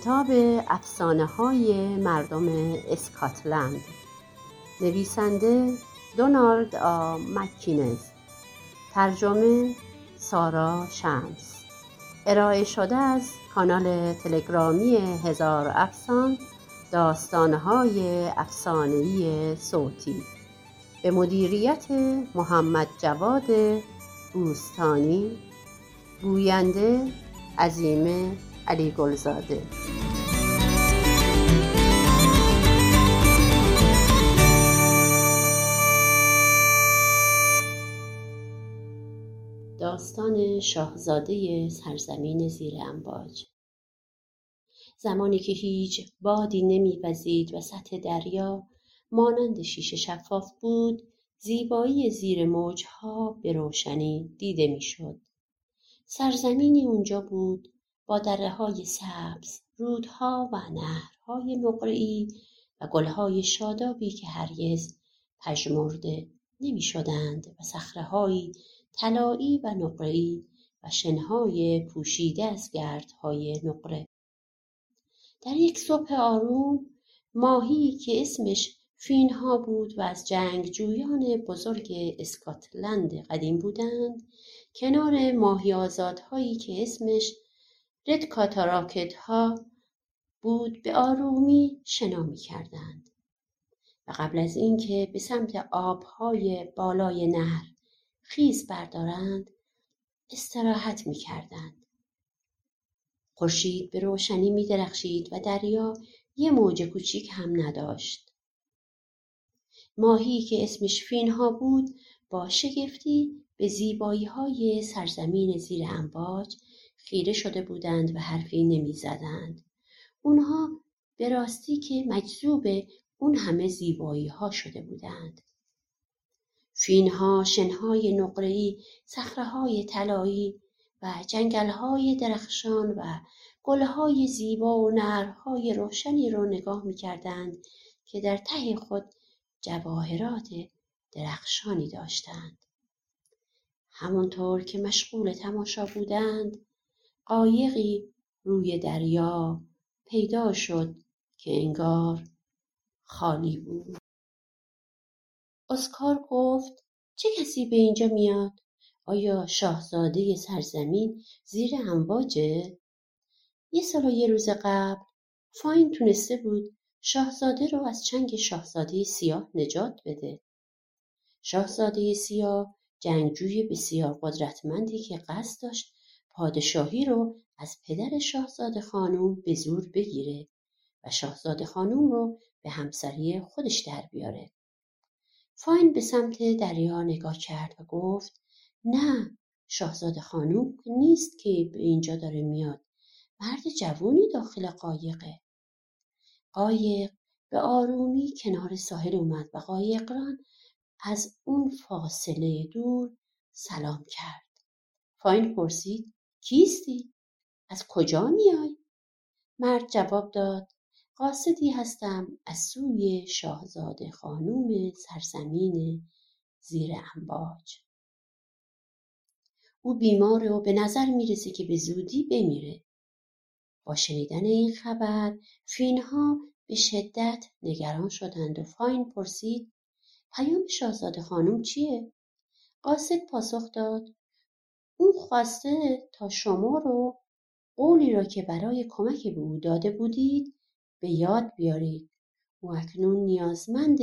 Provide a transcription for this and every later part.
کتاب افسانه های مردم اسکاتلند. نویسنده دونالد آ مکینز. ترجمه سارا شمس. ارائه شده از کانال تلگرامی هزار افسان داستانهای افسانهای صوتی. به مدیریت محمد جواد بوستانی. گوینده عظیمه علی گلزاده. داستان شاهزاده سرزمین زیر امواج زمانی که هیچ بادی نمیوزید و سطح دریا مانند شیشه شفاف بود زیبایی زیر موجها به روشنی دیده می‌شد. سرزمینی اونجا بود با های سبز رودها و نهرهای نقرهای و گلهای شادابی که هرگز پژمرده نمی‌شدند و صخرههایی طلایی و نقرهای و شنهای پوشیده از گردهای نقره. در یک صبح آروم ماهی که اسمش فینها بود و از جنگجویان بزرگ اسکاتلند قدیم بودند کنار ماهی آزادهایی که اسمش کاتاراکت ها بود به آرومی شنا می کردند و قبل از اینکه به سمت آبهای بالای نهر خیز بردارند استراحت می کردند. خورشید به روشنی می درخشید و دریا یه موج کوچیک هم نداشت. ماهی که اسمش فینها بود با شگفتی به زیبایی های سرزمین زیر امواج خیره شده بودند و حرفی نمی‌زدند. اونها به راستی که مجذوب اون همه زیبایی ها شده بودند. فینها شنهای نقره‌ای، صخره‌های طلایی و جنگلهای درخشان و گلهای زیبا و نرهای روشنی را نگاه می‌کردند که در ته خود جواهرات درخشانی داشتند. همانطور که مشغول تماشا بودند قایقی روی دریا پیدا شد که انگار خالی بود. اسکار گفت چه کسی به اینجا میاد؟ آیا شاهزاده سرزمین زیر امواجه؟ یه سال و یه روز قبل فاین تونسته بود شاهزاده رو از چنگ شاهزاده سیاه نجات بده. شاهزاده سیاه جنگجوی بسیار قدرتمندی که قصد داشت پادشاهی رو از پدر شاهزاده خانوم به زور بگیره و شاهزاده خانوم رو به همسری خودش در بیاره. فاین به سمت دریا نگاه کرد و گفت نه شاهزاده خانوم نیست که به اینجا داره میاد. مرد جوونی داخل قایقه. قایق به آرومی کنار ساحل اومد و قایقران از اون فاصله دور سلام کرد. فاین پرسید کیستی؟ از کجا میای؟ مرد جواب داد قاصدی هستم از سوی شاهزاده خانوم سرزمین زیر امواج او بیماره و به نظر می‌رسه که به زودی بمیره با شنیدن این خبر فینها به شدت نگران شدند و فاین پرسید پیام شاهزاده خانم چیه؟ قاصد پاسخ داد او خواسته تا شما رو قولی را که برای کمک به او داده بودید به یاد بیارید. او اکنون نیازمند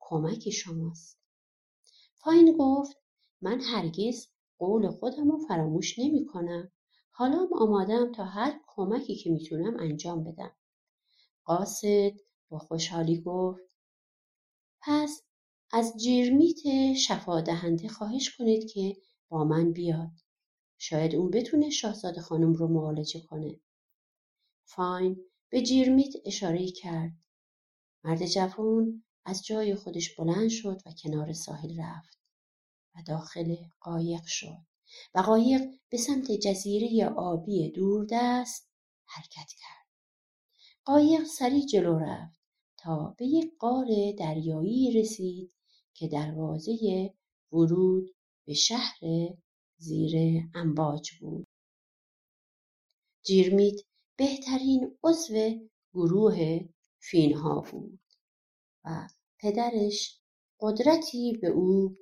کمک شماست. فاین گفت من هرگز قول خودم رو فراموش نمی کنم. حالا آمادم تا هر کمکی که می‌تونم انجام بدم. قاصد با خوشحالی گفت پس از جیرمیت شفا دهنده خواهش کنید که با من بیاد. شاید اون بتونه شاهزاده خانم رو معالجه کنه. فاین به جیرمیت اشاره کرد. مرد جوان از جای خودش بلند شد و کنار ساحل رفت و داخل قایق شد و قایق به سمت جزیره آبی دوردست حرکت کرد. قایق سریع جلو رفت تا به یک قار دریایی رسید که دروازه ورود به شهر زیر امواج بود. جیرمیت بهترین عضو گروه فینها بود و پدرش قدرتی به او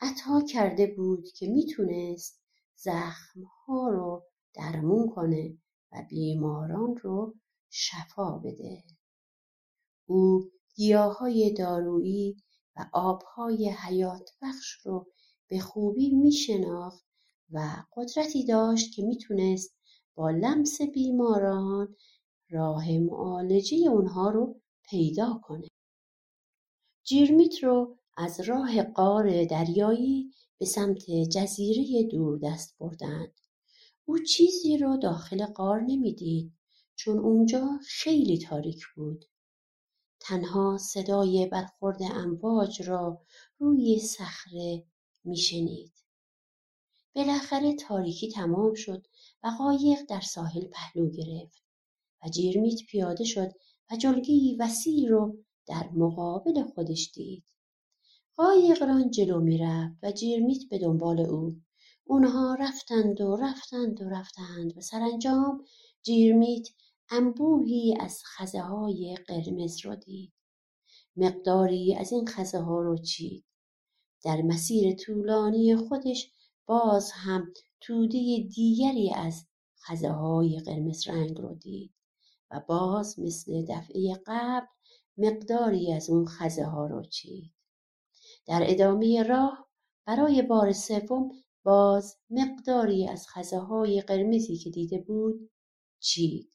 عطا کرده بود که می‌تونست زخمها رو درمون کنه و بیماران رو شفا بده. او گیاهای دارویی و آبهای حیات بخش رو به خوبی میشناخت و قدرتی داشت که می‌تونست با لمس بیماران راه معالجه اونها رو پیدا کنه. جیرمیت رو از راه قار دریایی به سمت جزیره دوردست بردند. او چیزی رو داخل قار نمی‌دید چون اونجا خیلی تاریک بود. تنها صدای برخورد امواج را روی صخره میشنید. بالاخره تاریکی تمام شد و قایق در ساحل پهلو گرفت و جیرمیت پیاده شد و جلگهای وسیع رو در مقابل خودش دید. قایقران جلو می‌رفت و جیرمیت به دنبال او. اونها رفتند و رفتند و رفتند و سرانجام جیرمیت انبوهی از خزه های قرمز را دید. مقداری از این خزه ها رو چید. در مسیر طولانی خودش باز هم توده دیگری از خزه های قرمز رنگ رو دید و باز مثل دفعه قبل مقداری از اون خزه ها رو چید. در ادامه راه برای بار سوم باز مقداری از خزه های قرمزی که دیده بود چید.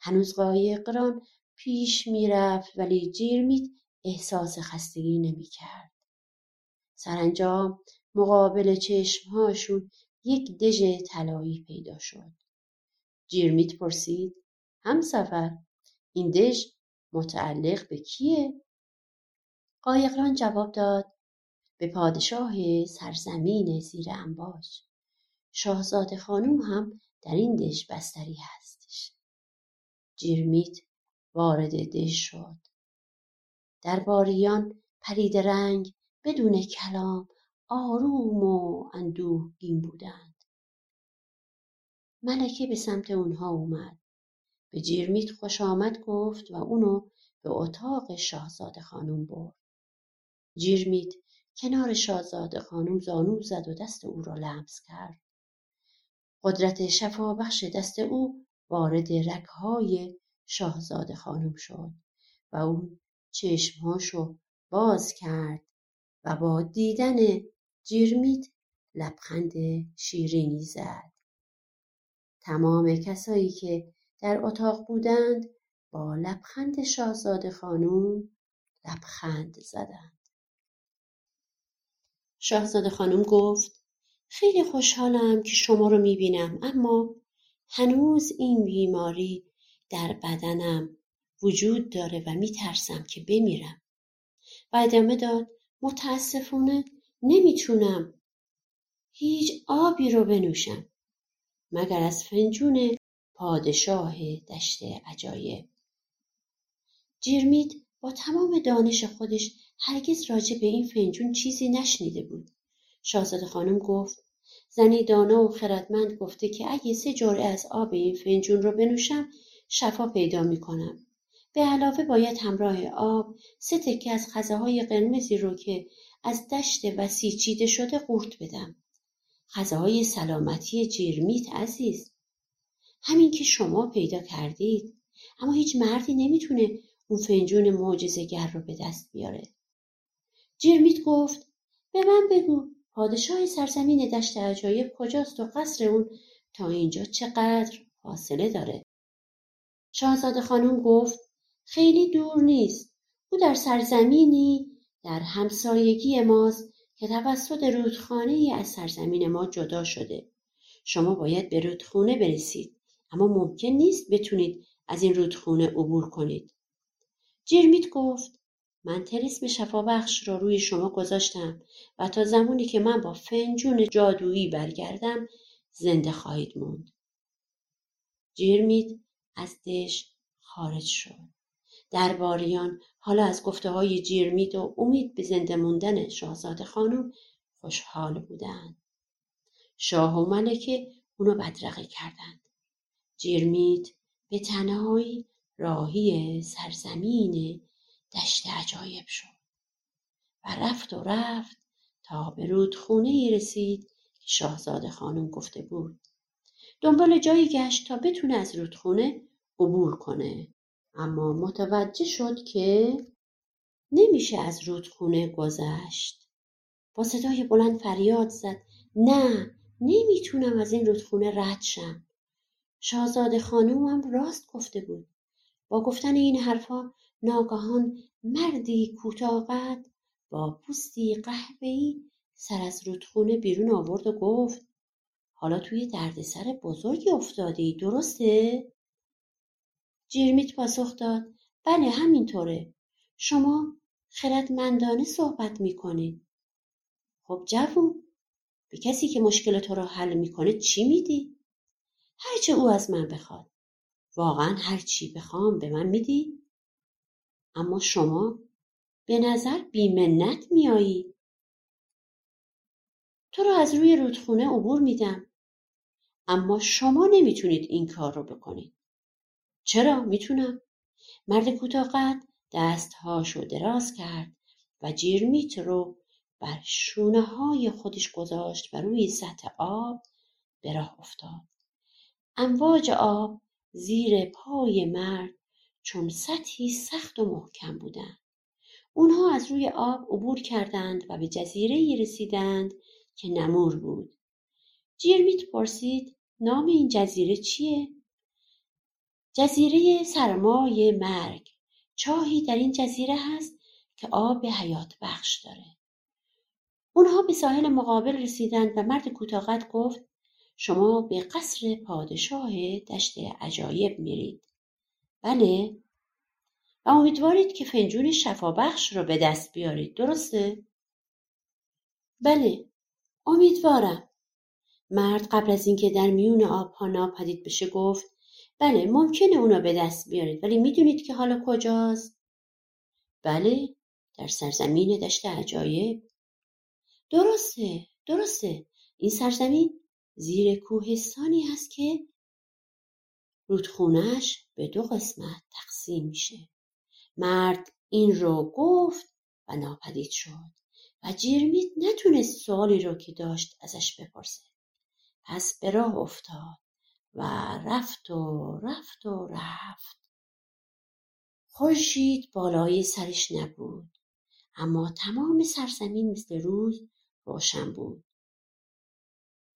هنوز قایقران پیش می‌رفت ولی جیرمیت احساس خستگی نمی‌کرد. سرانجام مقابل چشمهاشون یک دژ طلایی پیدا شد. جیرمیت پرسید همسفر این دژ متعلق به کیه؟ قایقران جواب داد به پادشاه سرزمین زیر انباش شاهزاده خانوم هم در این دژ بستری هستش جیرمیت وارد دژ شد درباریان پرید رنگ بدون کلام آروم و اندوهگین بودند. ملکه به سمت اونها اومد. به جیرمیت خوش آمد گفت و اونو به اتاق شاهزاده خانم برد. جیرمیت کنار شاهزاده خانم زانو زد و دست او را لمس کرد. قدرت شفابخش دست او وارد رگهای شاهزاده خانم شد و او چشمهاشو باز کرد و با دیدن جیرمیت لبخند شیرینی زد. تمام کسایی که در اتاق بودند با لبخند شاهزاده خانم لبخند زدند. شاهزاده خانم گفت خیلی خوشحالم که شما رو می‌بینم اما هنوز این بیماری در بدنم وجود داره و میترسم که بمیرم. و ادامه داد متاسفانه نمی‌تونم. هیچ آبی رو بنوشم. مگر از فنجون پادشاه دشت عجایب. جیرمیت با تمام دانش خودش هرگز راجع به این فنجون چیزی نشنیده بود. شاهزاده خانم گفت زنی دانا و خردمند گفته که اگه سه جرعه از آب این فنجون رو بنوشم شفا پیدا می‌کنم. به علاوه باید همراه آب سه تکه از خزه های قرمزی رو که از دشت وسیع چیده شده قورت بدم. خزه های سلامتی جیرمیت عزیز. همین که شما پیدا کردید. اما هیچ مردی نمی‌تونه اون فنجون معجزهگر رو به دست بیاره. جیرمیت گفت به من بگو پادشاه سرزمین دشت عجایب کجاست و قصر اون تا اینجا چقدر فاصله داره؟ شاهزاده خانم گفت خیلی دور نیست. او در سرزمینی در همسایگی ماست که توسط رودخانه از سرزمین ما جدا شده شما باید به رودخونه برسید اما ممکن نیست بتونید از این رودخونه عبور کنید جرمیت گفت من تلسم شفابخش را روی شما گذاشتم و تا زمانی که من با فنجون جادویی برگردم زنده خواهید موند. جیرمیت از دش خارج شد. درباریان حالا از گفته های جیرمیت و امید به زنده موندن شاهزاده خانم خوشحال بودند. شاه و ملکه اونو بدرقه کردند. جیرمیت به تنهایی راهی سرزمین دشت عجایب شد و رفت و رفت تا به رودخونه ای رسید که شاهزاده خانم گفته بود دنبال جایی گشت تا بتونه از رودخونه عبور کنه اما متوجه شد که نمیشه از رودخونه گذشت. با صدای بلند فریاد زد. نه نمی‌تونم از این رودخونه رد شم. شاهزاده خانومم راست گفته بود. با گفتن این حرفها ناگهان مردی کوتاه با پوستی قهوه‌ای سر از رودخونه بیرون آورد و گفت حالا توی دردسر بزرگی افتادی درسته؟ جیرمیت پاسخ داد. بله همینطوره. شما خردمندانه صحبت می‌کنید. خب جوون به کسی که مشکل تو را حل می‌کنه چی میدی؟ هرچه او از من بخواد. واقعا هر چی بخوام به من میدی؟ اما شما به نظر بیمنت میایی تو را از روی رودخونه عبور میدم. اما شما نمی‌تونید این کار رو بکنید. چرا؟ می‌تونم. مرد کوتاه دستهاشو دراز کرد و جیرمیت رو بر شونه های خودش گذاشت و روی سطح آب به راه افتاد. امواج آب زیر پای مرد چون سطحی سخت و محکم بودند. اونها از روی آب عبور کردند و به جزیره رسیدند که نمور بود. جیرمیت پرسید نام این جزیره چیه؟ جزیره سرمای مرگ. چاهی در این جزیره هست که آب حیات بخش داره. اونها به ساحل مقابل رسیدند و مرد کوتاقت گفت شما به قصر پادشاه دشت عجایب میرید. بله. و امیدوارید که فنجون شفابخش رو به دست بیارید. درسته؟ بله امیدوارم. مرد قبل از اینکه در میون آبها ناپدید بشه گفت بله ممکنه اونو به دست بیارید ولی می‌دونید که حالا کجاست؟ بله در سرزمین دشت عجایب. درسته درسته. این سرزمین زیر کوهستانی هست که رودخونش به دو قسمت تقسیم میشه. مرد این رو گفت و ناپدید شد و جیرمیت نتونست سوالی رو که داشت ازش بپرسه. پس به راه افتاد. و رفت و رفت و رفت. خورشید بالای سرش نبود اما تمام سرزمین مثل روز روشن بود.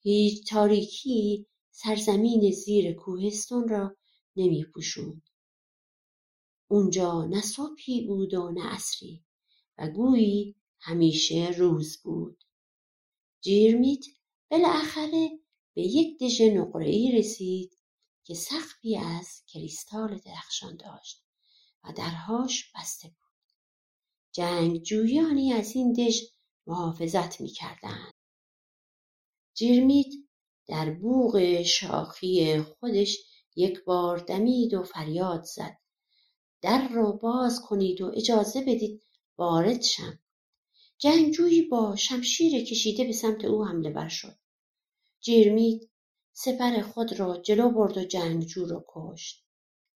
هیچ تاریکی سرزمین زیر کوهستان را نمی پوشوند. اونجا نه صبحی بود و نه عصری و گویی همیشه روز بود. جیرمیت بالاخره به یک دژ ای رسید که سقفی از کریستال درخشان داشت و درهاش بسته بود. جنگجویانی از این دژ محافظت می‌کردند. جیرمیت در بوغ شاخی خودش یک بار دمید و فریاد زد. در را باز کنید و اجازه بدید وارد شم. جنگجویی با شمشیر کشیده به سمت او حمله بر شد. جیرمیت سپر خود را جلو برد و جنگجو را کشت.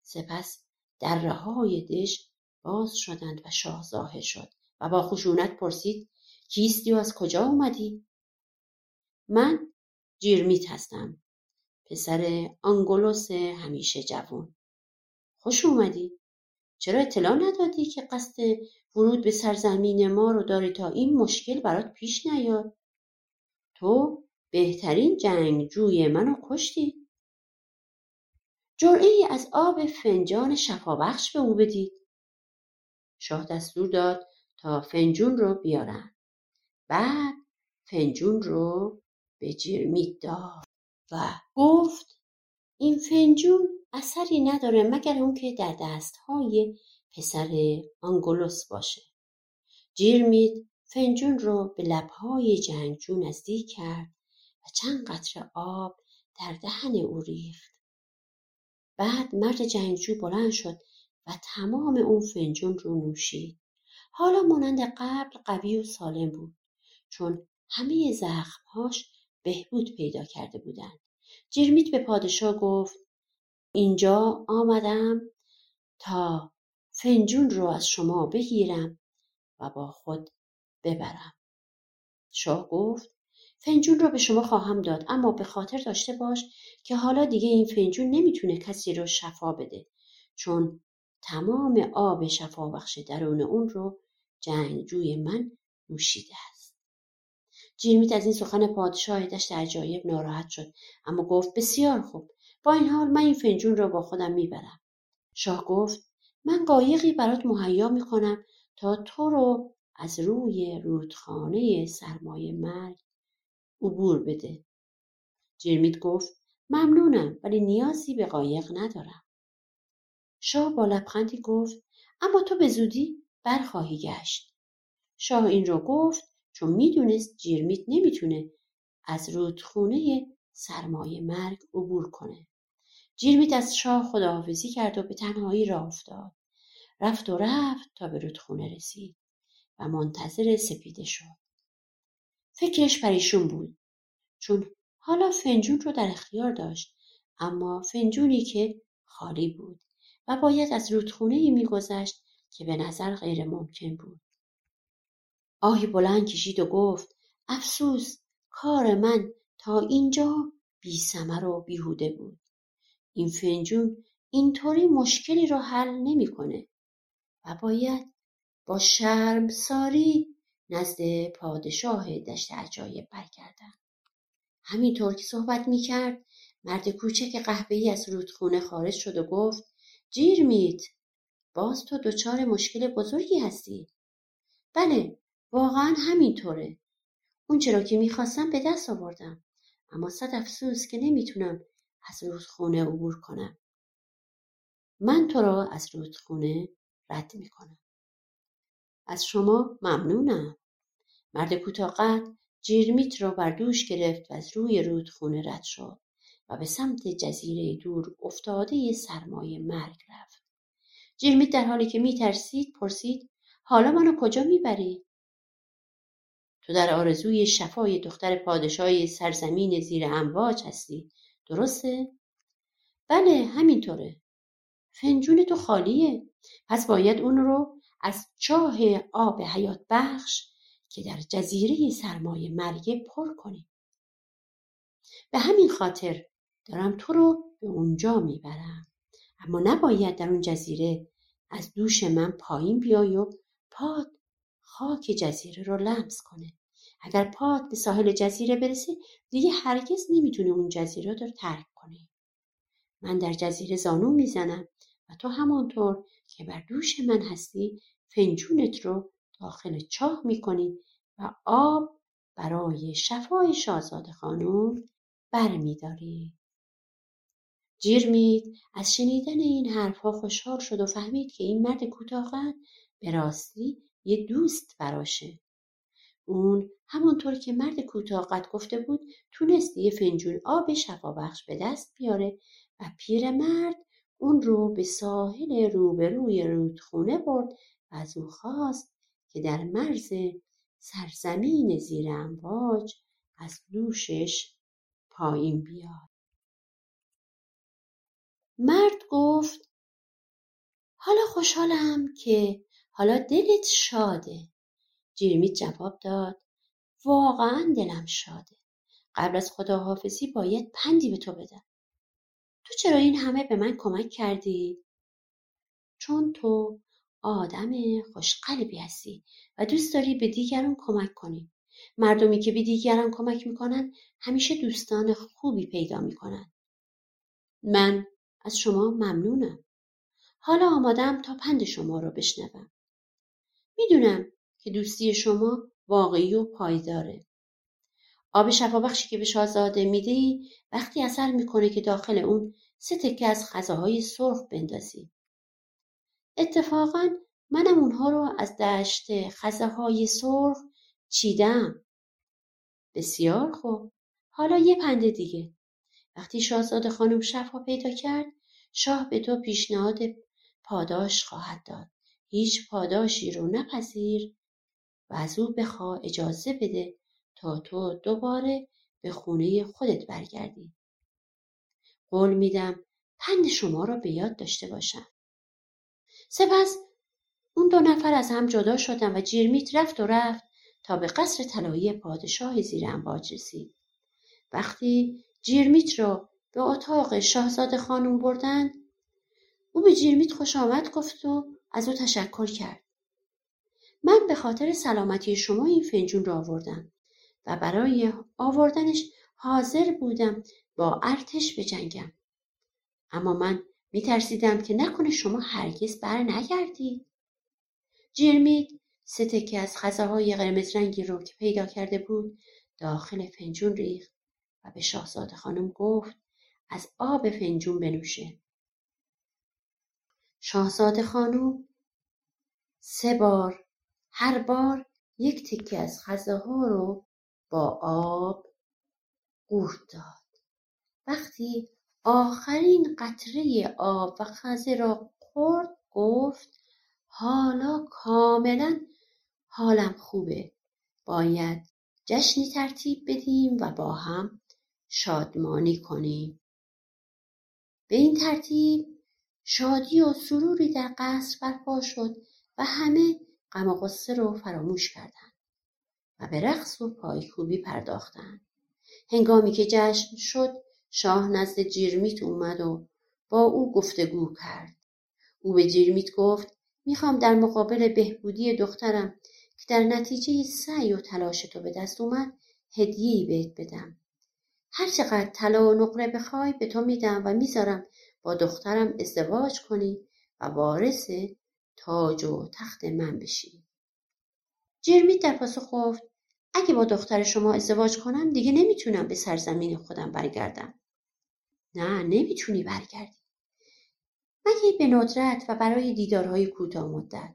سپس دره های دش باز شدند و شاه ظاهر شد و با خشونت پرسید کیستی و از کجا اومدی من جیرمیت هستم پسر آنگولوس همیشه جوان. خوش اومدی. چرا اطلاع ندادی که قصد ورود به سرزمین ما رو داری تا این مشکل برات پیش نیاد؟ تو بهترین جنگجوی منو کشتی. جرعه از آب فنجان شفابخش به او بدید. شاه دستور داد تا فنجون رو بیارن. بعد فنجون رو به جیرمیت داد و گفت این فنجون اثری نداره مگر اون که در دستهای پسر آنگولوس باشه. جیرمیت فنجون رو به لبهای جنگجو نزدیک کرد و چند قطره آب در دهن او ریخت. بعد مرد جنگجو بلند شد و تمام اون فنجون رو نوشید. حالا مانند قبل قوی و سالم بود چون همه زخمهاش بهبود پیدا کرده بودند. جیرمیت به پادشاه گفت اینجا آمدم تا فنجون رو از شما بگیرم و با خود ببرم. شاه گفت فنجون رو به شما خواهم داد اما به خاطر داشته باش که حالا دیگه این فنجون نمی‌تونه کسی رو شفا بده چون تمام آب شفا بخش درون اون رو جنگجوی من نوشیده است. جیرمیت از این سخن پادشاه دشت عجایب ناراحت شد اما گفت بسیار خوب با این حال من این فنجون را با خودم می‌برم. شاه گفت من قایقی برات مهیا می‌کنم تا تو رو از روی رودخانه سرمایه مرگ عبور بده. جرمیت گفت ممنونم ولی نیازی به قایق ندارم. شاه با لبخندی گفت اما تو به زودی برخواهی گشت. شاه این رو گفت چون می‌دونست جیرمیت نمی‌تونه از رودخونه سرمایه مرگ عبور کنه. جیرمیت از شاه خداحافظی کرد و به تنهایی راه افتاد. رفت و رفت تا به رودخونه رسید و منتظر سپیده شد. فکرش پریشون بود. چون حالا فنجون رو در اختیار داشت اما فنجونی که خالی بود و باید از رودخونه ای میگذشت که به نظر غیر ممکن بود. آهی بلند کشید و گفت افسوس کار من تا اینجا بی سمر و بیهوده بود. این فنجون اینطوری مشکلی را حل نمی‌کنه و باید با ساری نزد پادشاه دشت عجایب برگردم همینطور که صحبت می‌کرد مرد کوچک قهوه‌ای از رودخونه خارج شد و گفت جیرمیت باز تو دچار مشکل بزرگی هستی. بله واقعا همینطوره. اون چرا که می‌خواستم به دست آوردم اما صد افسوس که نمی‌تونم از رودخونه عبور کنم. من تو را از رودخونه رد می‌کنم. از شما ممنونم. مرد کوتاه جیرمیت را بر دوش گرفت و از روی رودخونه رد شد و به سمت جزیره دور افتاده سرمایه مرگ رفت. جیرمیت در حالی که میترسید پرسید حالا منو کجا می‌بری؟ تو در آرزوی شفای دختر پادشاهی سرزمین زیر امواج هستی درسته؟ بله همینطوره. فنجون تو خالیه پس باید اون رو از چاه آب حیات بخش که در جزیره سرمایه مرگه پر کنیم. به همین خاطر دارم تو رو به اونجا می‌برم. اما نباید در اون جزیره از دوش من پایین بیای و پاد خاک جزیره رو لمس کنه. اگر پاد به ساحل جزیره برسه دیگه هرگز نمی‌تونه اون جزیره رو ترک کنه من در جزیره زانو می‌زنم و تو همانطور که بر دوش من هستی فنجونت رو داخل چاه می‌کنی و آب برای شفای شاهزاده خانم برمیداری. جیرمیت از شنیدن این حرفها خوشحال شد و فهمید که این مرد کوتاهقد به راستی یه دوست براشه. اون همونطور که مرد کوتاهقد گفته بود تونست یه فنجون آب شفابخش به دست بیاره و پیرمرد اون رو به ساحل روبروی رودخونه برد و از او خواست که در مرز سرزمین زیر امواج از دوشش پایین بیاد. مرد گفت حالا خوشحالم که حالا دلت شاده. جیرمیت جواب داد واقعا دلم شاده. قبل از خداحافظی باید پندی به تو بدم. تو چرا این همه به من کمک کردی؟ چون تو آدم خوشقلبی هستی و دوست داری به دیگران کمک کنی. مردمی که به دیگران کمک می‌کنن همیشه دوستان خوبی پیدا می‌کنن. من از شما ممنونم. حالا آمادم تا پند شما را بشنوم. می‌دونم که دوستی شما واقعی و پایداره. آب شفابخشی که به شاهزاده می‌دهی وقتی اثر می‌کنه که داخل اون سه تکه از غذاهای سرخ بندازی. اتفاقا منم اونها رو از دشت های سرخ چیدم. بسیار خوب. حالا یه پنده دیگه. وقتی شاهزاده خانم شفا پیدا کرد شاه به تو پیشنهاد پاداش خواهد داد. هیچ پاداشی رو نپذیر و از او بخوا اجازه بده تا تو دوباره به خونه خودت برگردی. قول میدم پند شما را به یاد داشته باشم. سپس اون دو نفر از هم جدا شدن و جیرمیت رفت و رفت تا به قصر طلایی پادشاه زیر امواج رسید. وقتی جیرمیت را به اتاق شاهزاده خانم بردن او به جیرمیت خوش آمد گفت و از او تشکر کرد. من به خاطر سلامتی شما این فنجون را آوردم و برای آوردنش حاضر بودم با ارتش بجنگم. اما من میترسیدم که نکنه شما هرگز بر نگردید. جیرمیت سه تکه از خزه های قرمز رنگی رو که پیدا کرده بود داخل فنجون ریخت و به شاهزاده خانم گفت از آب فنجون بنوشه. شاهزاده خانم سه بار هر بار یک تکه از خزه ها رو با آب قورت داد. وقتی آخرین قطره آب و خزه را خورد گفت حالا کاملا حالم خوبه. باید جشنی ترتیب بدیم و با هم شادمانی کنیم. به این ترتیب شادی و سروری در قصر برپا شد و همه غم و غصه رو فراموش کردند و به رقص و پایکوبی پرداختند. هنگامی که جشن شد شاه نزد جیرمیت اومد و با او گفتگو کرد. او به جیرمیت گفت می‌خوام در مقابل بهبودی دخترم که در نتیجه سعی و تلاش تو به دست اومد هدیه‌ای بهت بدم. هر چقدر طلا و نقره بخوای به تو میدم و می‌ذارم با دخترم ازدواج کنی و وارث تاج و تخت من بشی. جرمیت در پاسخ گفت اگه با دختر شما ازدواج کنم دیگه نمی‌تونم به سرزمین خودم برگردم. نه نمی‌تونی برگردی. مگه به ندرت و برای دیدارهای کوتاه مدت.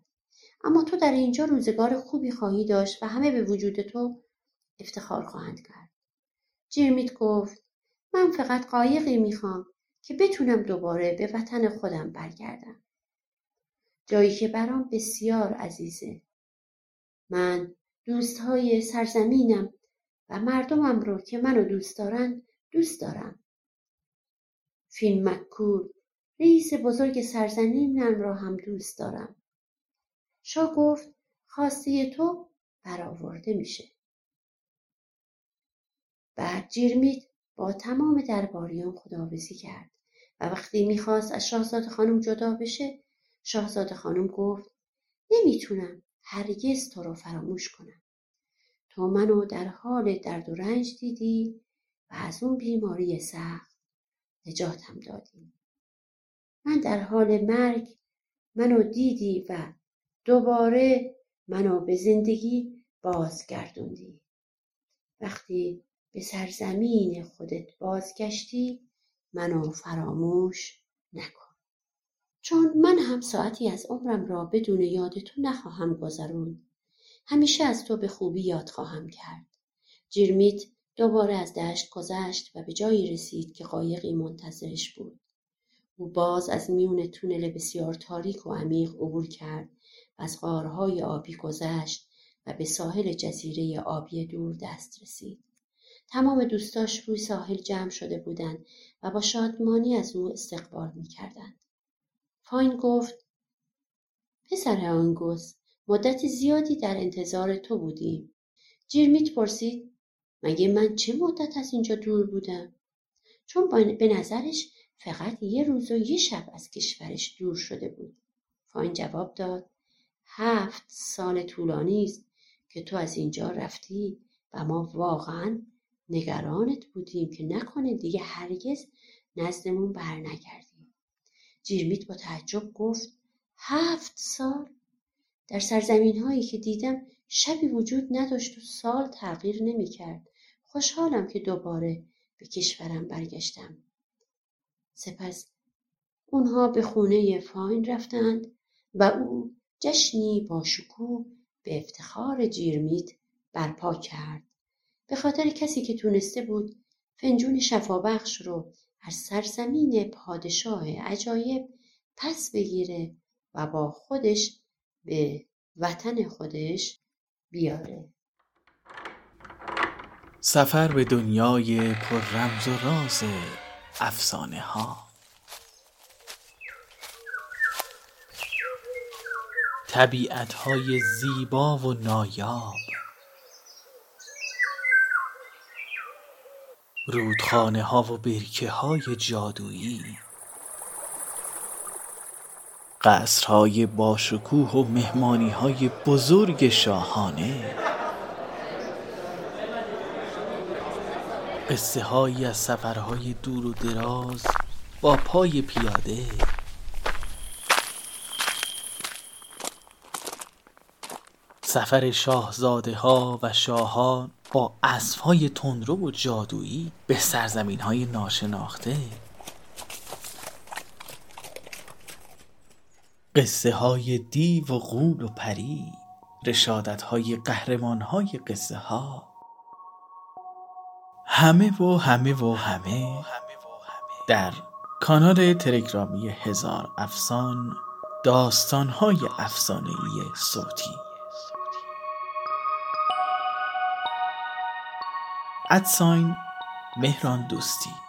اما تو در اینجا روزگار خوبی خواهی داشت و همه به وجود تو افتخار خواهند کرد. جیرمیت گفت من فقط قایقی می‌خوام که بتونم دوباره به وطن خودم برگردم. جایی که برام بسیار عزیزه. من دوستهای سرزمینم و مردمم رو که منو دوست دارن دوست دارم. فین مکور رئیس بزرگ سرزمینم را هم دوست دارم. شاه گفت خواسته تو برآورده میشه. بعد جیرمیت با تمام درباریان خداحافظی کرد و وقتی می‌خواست از شاهزاده خانم جدا بشه شاهزاده خانم گفت نمی‌تونم هرگز تو رو فراموش کنم. تو منو در حال درد و رنج دیدی و از اون بیماری سخت نجاتم دادی. من در حال مرگ منو دیدی و دوباره منو به زندگی بازگردوندی. وقتی به سرزمین خودت بازگشتی منو فراموش نکن. چون من هم ساعتی از عمرم را بدون یاد تو نخواهم گذروند همیشه از تو به خوبی یاد خواهم کرد. جیرمیت دوباره از دشت گذشت و به جایی رسید که قایقی منتظرش بود. او باز از میون تونل بسیار تاریک و عمیق عبور کرد و از غارهای آبی گذشت و به ساحل جزیره آبی دور دست رسید. تمام دوستاش روی ساحل جمع شده بودند و با شادمانی از او استقبال می‌کردند. فاین گفت پسر آنگوس مدت زیادی در انتظار تو بودیم. جیرمیت پرسید مگه من چه مدت از اینجا دور بودم؟ چون به نظرش فقط یه روز و یه شب از کشورش دور شده بود. فاین جواب داد هفت سال طولانی است که تو از اینجا رفتی و ما واقعا نگرانت بودیم که نکنه دیگه هرگز نزدمون برنگردی جیرمیت با تعجب گفت هفت سال؟ در سرزمین هایی که دیدم شبی وجود نداشت و سال تغییر نمی‌کرد. خوشحالم که دوباره به کشورم برگشتم. سپس اونها به خونه فاین رفتند و او جشنی با شکوه به افتخار جیرمیت برپا کرد. به خاطر کسی که تونسته بود فنجون شفابخش رو از سرزمین پادشاه عجایب پس بگیره و با خودش به وطن خودش بیاره. سفر به دنیای پر رمز و راز افسانه ها. طبیعت های زیبا و نایاب. رودخانه ها و برکه های جادویی. قصرهای باشکوه و مهمانی های بزرگ شاهانه. قصه هایی از سفرهای دور و دراز با پای پیاده. سفر شاهزاده ها و شاهان با اسب های تندرو و جادویی به سرزمین های ناشناخته. قصه های دیو و غول و پری رشادت های قهرمان های قصه ها همه و همه و همه در کانال تلگرامی هزار افسان داستان های افسانه صوتی. ادساین مهران دوستی